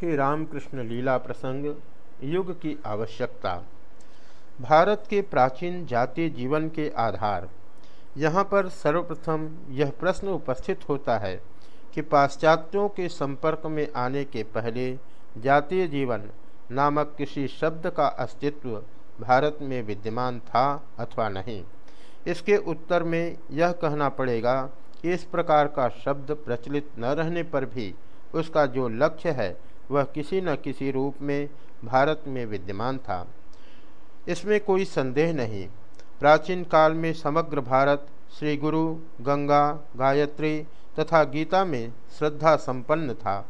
श्री रामकृष्ण लीला प्रसंग, युग की आवश्यकता। भारत के प्राचीन जातीय जीवन के आधार। यहाँ पर सर्वप्रथम यह प्रश्न उपस्थित होता है कि पाश्चात्यों के संपर्क में आने के पहले जातीय जीवन नामक किसी शब्द का अस्तित्व भारत में विद्यमान था अथवा नहीं। इसके उत्तर में यह कहना पड़ेगा कि इस प्रकार का शब्द प्रचलित न रहने पर भी उसका जो लक्ष्य है वह किसी न किसी रूप में भारत में विद्यमान था। इसमें कोई संदेह नहीं। प्राचीन काल में समग्र भारत श्री गुरु, गंगा, गायत्री तथा गीता में श्रद्धा संपन्न था।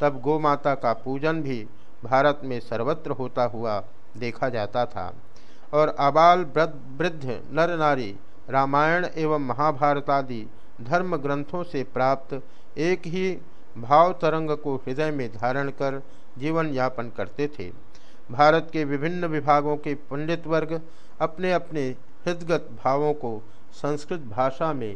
तब गोमाता का पूजन भी भारत में सर्वत्र होता हुआ देखा जाता था और आबाल वृद्ध नर नारी, रामायण एवं महाभारत आदि धर्म ग्रंथों से प्राप्त एक ही भाव तरंग को हृदय में धारण कर जीवन यापन करते थे। भारत के विभिन्न विभागों के पंडित वर्ग अपने अपने हृदगत भावों को संस्कृत भाषा में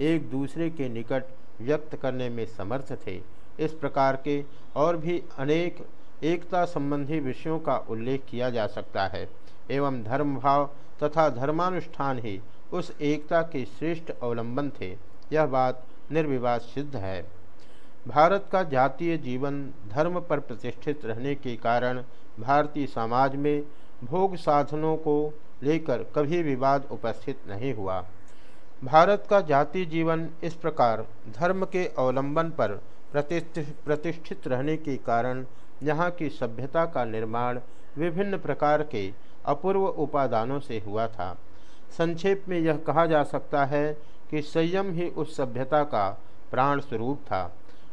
एक दूसरे के निकट व्यक्त करने में समर्थ थे। इस प्रकार के और भी अनेक एकता संबंधी विषयों का उल्लेख किया जा सकता है एवं धर्म भाव तथा धर्मानुष्ठान ही उस एकता के श्रेष्ठ अवलंबन थे। यह बात निर्विवाद सिद्ध है। भारत का जातीय जीवन धर्म पर प्रतिष्ठित रहने के कारण भारतीय समाज में भोग साधनों को लेकर कभी विवाद उपस्थित नहीं हुआ। भारत का जातीय जीवन इस प्रकार धर्म के अवलंबन पर प्रतिष्ठित रहने के कारण यहाँ की सभ्यता का निर्माण विभिन्न प्रकार के अपूर्व उपादानों से हुआ था। संक्षेप में यह कहा जा सकता है कि संयम ही उस सभ्यता का प्राण स्वरूप था।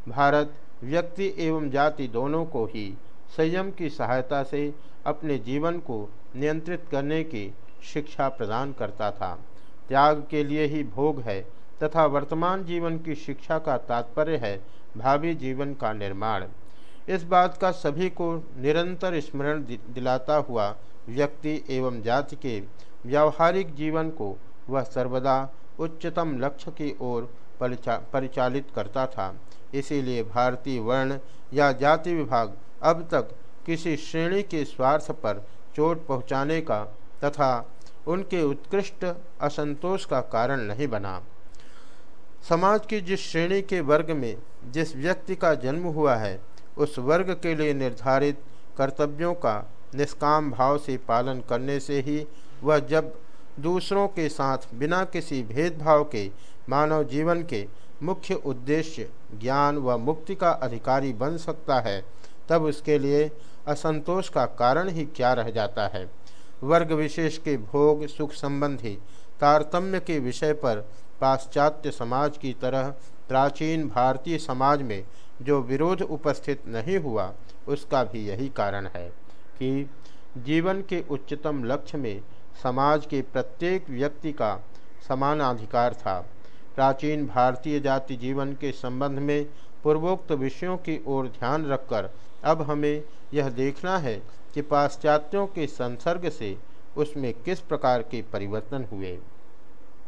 भारत, व्यक्ति एवं जाति दोनों को ही संयम की सहायता से अपने जीवन को नियंत्रित करने की शिक्षा प्रदान करता था। त्याग के लिए ही भोग है तथा वर्तमान जीवन की शिक्षा का तात्पर्य है भावी जीवन का निर्माण। इस बात का सभी को निरंतर स्मरण दिलाता हुआ व्यक्ति एवं जाति के व्यावहारिक जीवन को वह सर्वदा उच्चतम लक्ष्य की ओर परिचालित करता था। इसीलिए भारतीय वर्ण या जाति विभाग अब तक किसी श्रेणी के स्वार्थ पर चोट पहुँचाने का तथा उनके उत्कृष्ट असंतोष का कारण नहीं बना। समाज की जिस श्रेणी के वर्ग में जिस व्यक्ति का जन्म हुआ है, उस वर्ग के लिए निर्धारित कर्तव्यों का निष्काम भाव से पालन करने से ही वह जब दूसरों के साथ, बिना किसी भेदभाव के, मानव जीवन के मुख्य उद्देश्य ज्ञान व मुक्ति का अधिकारी बन सकता है, तब उसके लिए असंतोष का कारण ही क्या रह जाता है? वर्ग विशेष के भोग, सुख संबंधी, तारतम्य के विषय पर पाश्चात्य समाज की तरह प्राचीन भारतीय समाज में जो विरोध उपस्थित नहीं हुआ, उसका भी यही कारण है कि जीवन के उच्चतम लक्ष्य में समाज के प्रत्येक व्यक्ति का समान अधिकार था। प्राचीन भारतीय जाति जीवन के संबंध में पूर्वोक्त विषयों की ओर ध्यान रखकर अब हमें यह देखना है कि पाश्चात्यों के संसर्ग से उसमें किस प्रकार के परिवर्तन हुए।